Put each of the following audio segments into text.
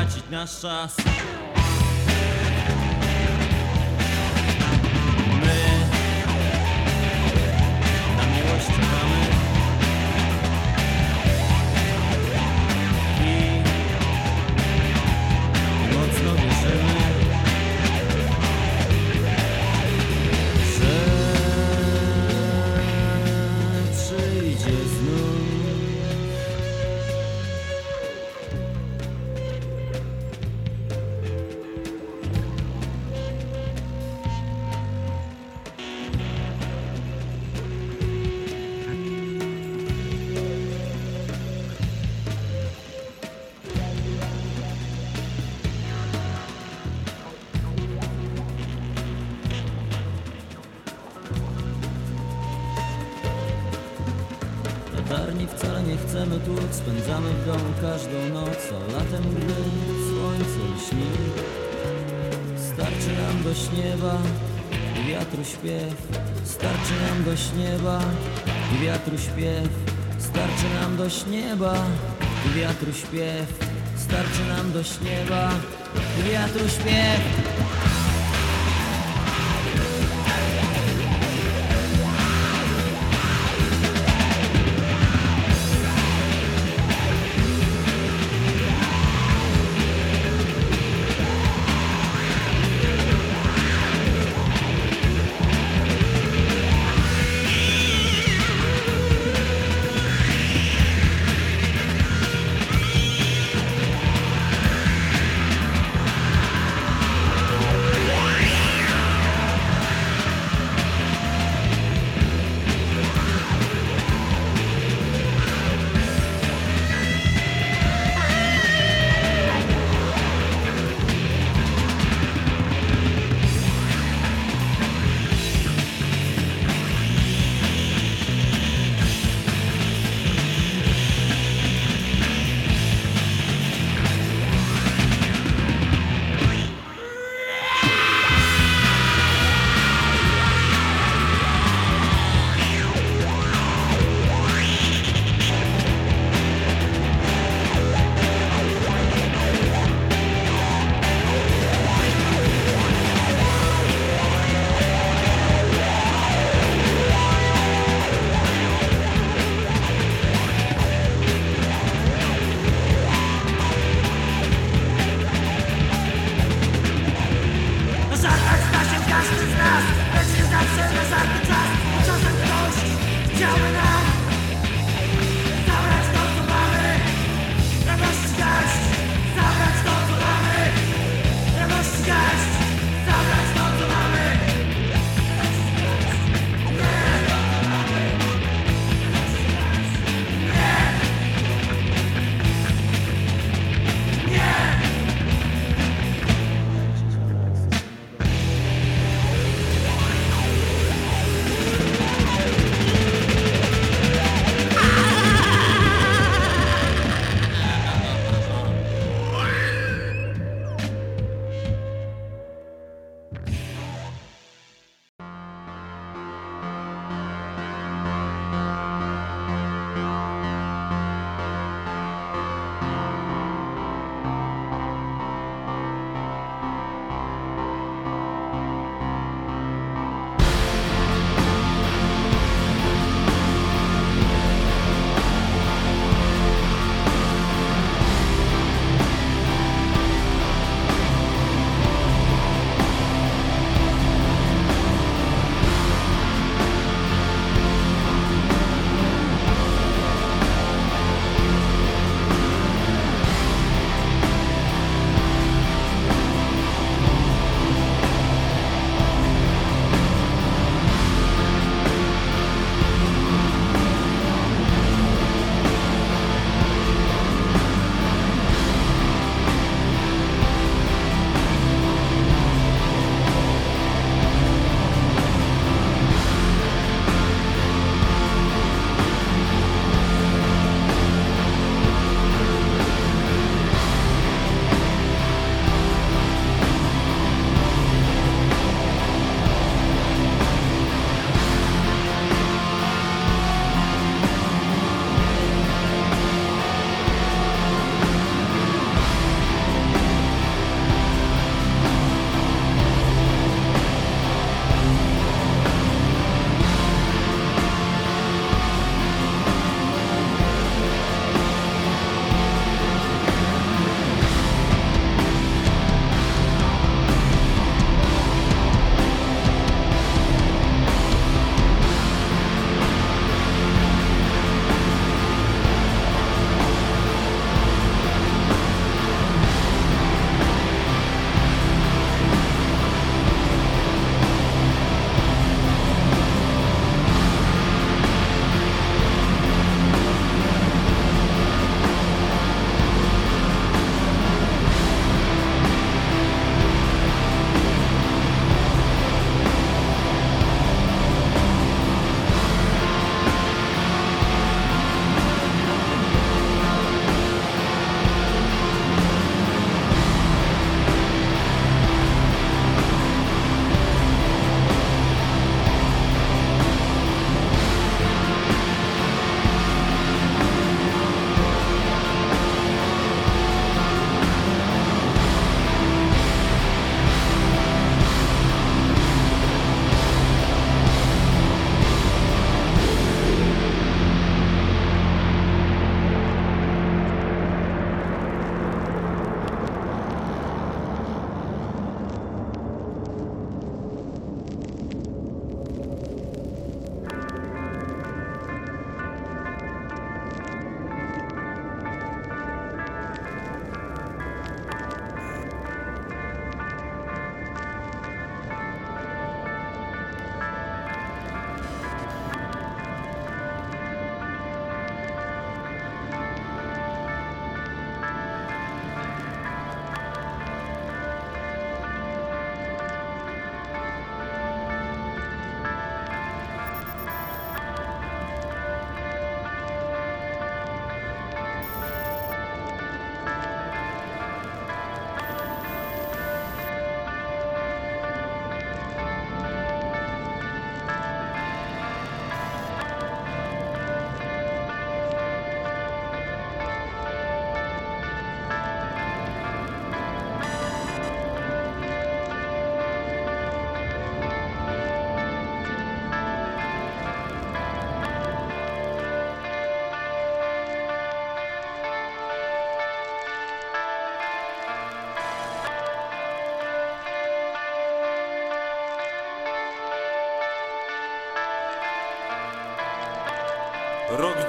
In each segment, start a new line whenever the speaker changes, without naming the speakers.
tracić nasz czas. dość nieba, wiatru śpiew, starczy nam dość nieba, wiatru śpiew.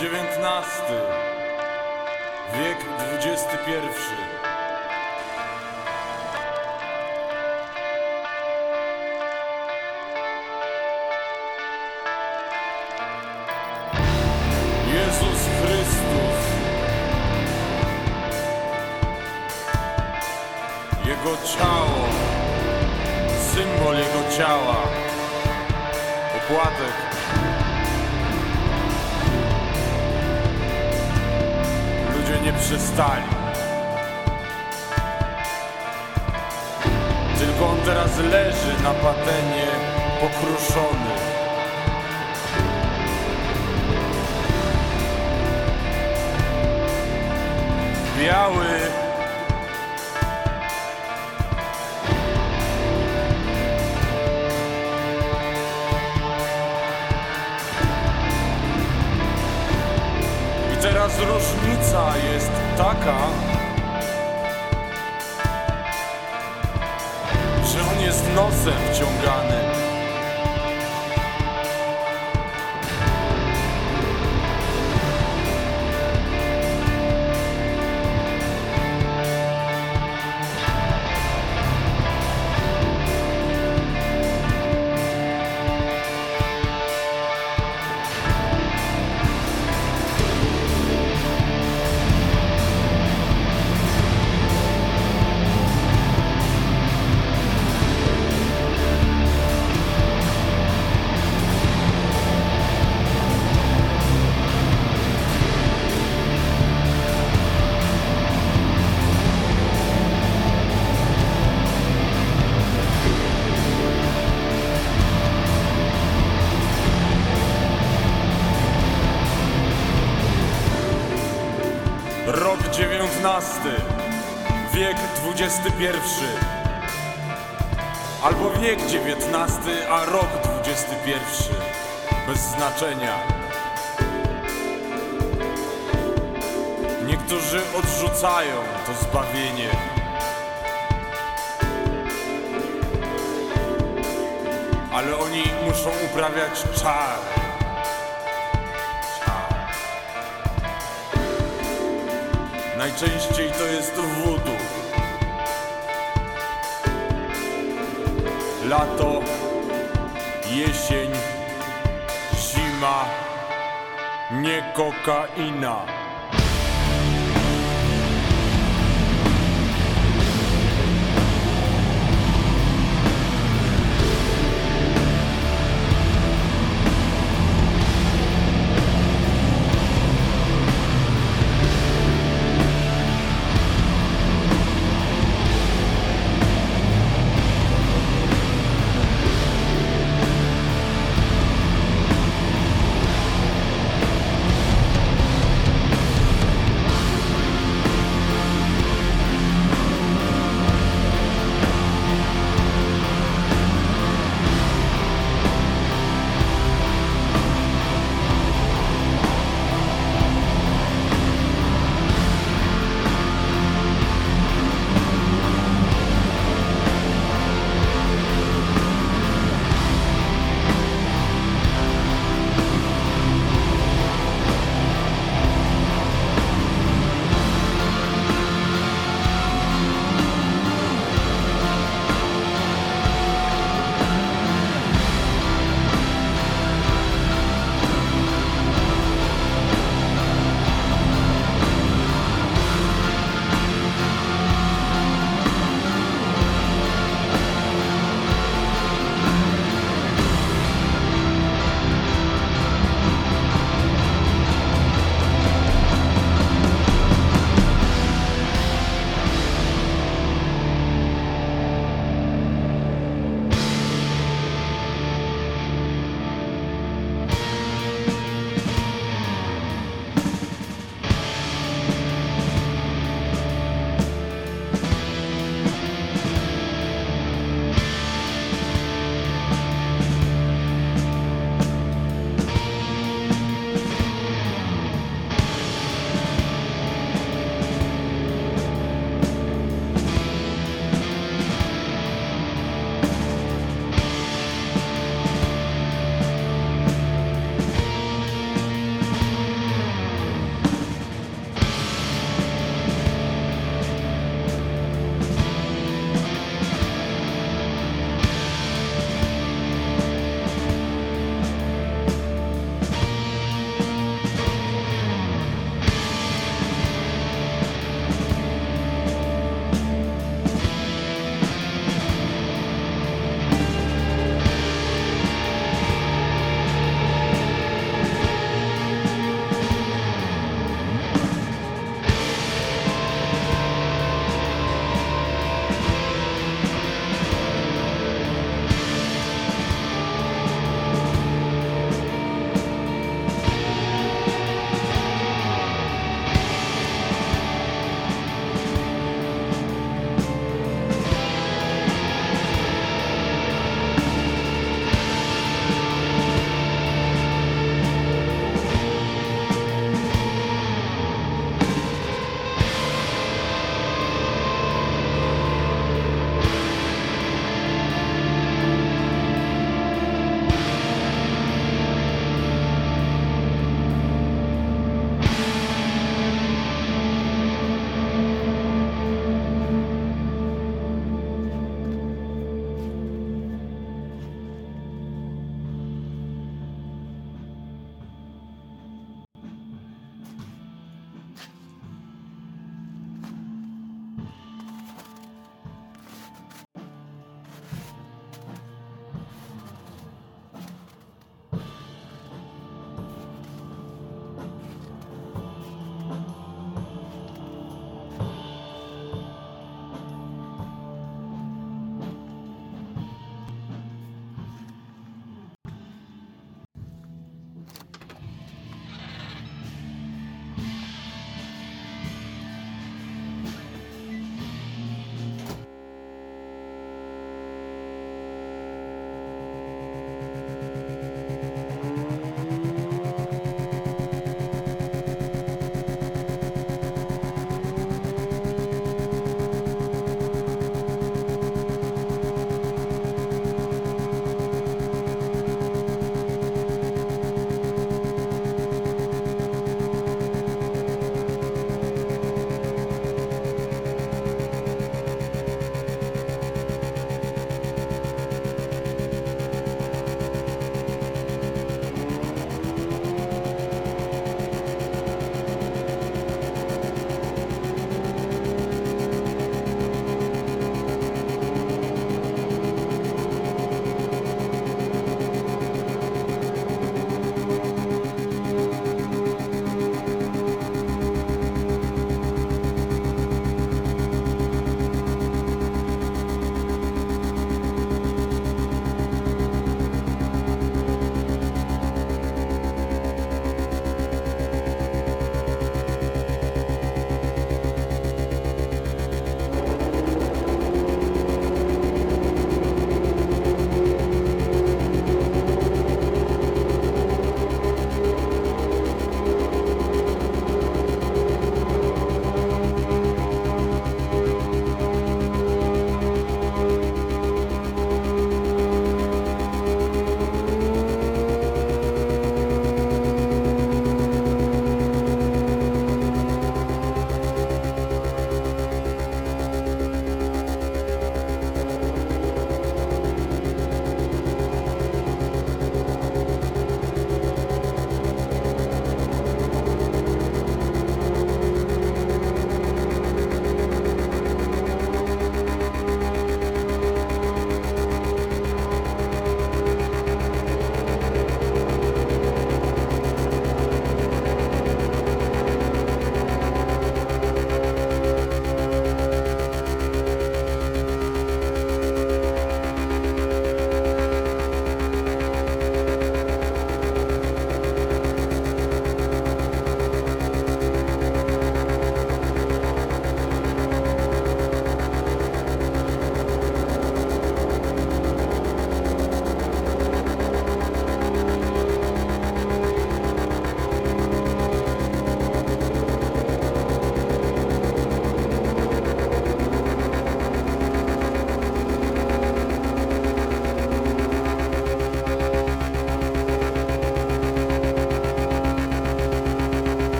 Dziewiętnasty, wiek dwudziesty dziewiętnasty, wiek pierwszy. Albo wiek dziewiętnasty, a rok pierwszy. Bez znaczenia. Niektórzy odrzucają to zbawienie. Ale oni muszą uprawiać. Czar. Najczęściej to jest voodoo. Lato, jesień, zima, nie kokaina.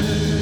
good.